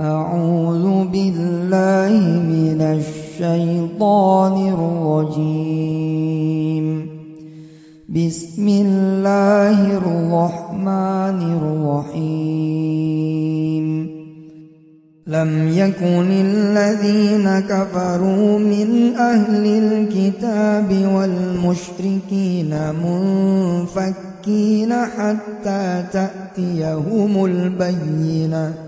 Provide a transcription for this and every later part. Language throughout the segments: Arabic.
أعوذ بالله من الشيطان الرجيم. بسم الله الرحمن الرحيم. لم يكن الذين كفروا من أهل الكتاب والمشركين منفكين حتى تأتيهم البينة.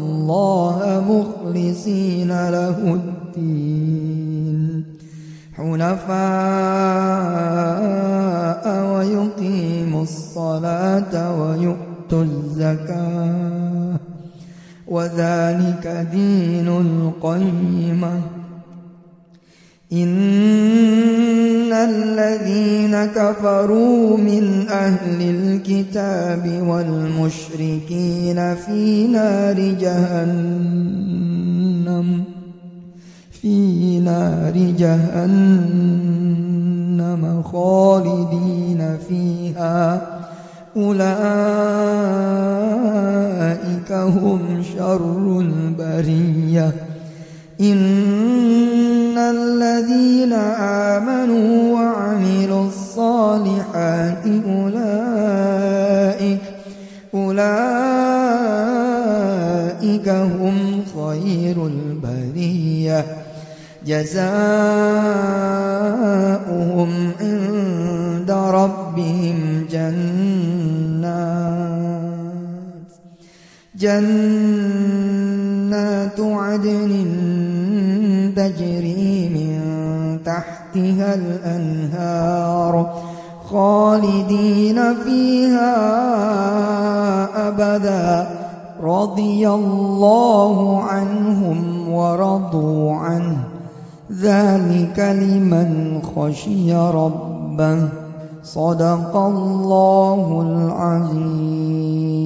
الله مخلصين له الدين. حنفاء ويقيموا الصلاة ويؤتوا الزكاة. وذلك دين القيمة. إن الذين كفروا من أهل الكتاب والمشركين في نار جهنم في نار جهنم خالدين فيها. أولئك هم شر البرية. إن الصالحات أولئك أولئك هم خير البرية. جزاؤهم عند ربهم جنات. جنات عدن تجري من تحتها الأنهار. خالدين فيها أبدا. رضي الله عنهم ورضوا عنه. ذلك لمن خشي ربه. صدق الله العظيم.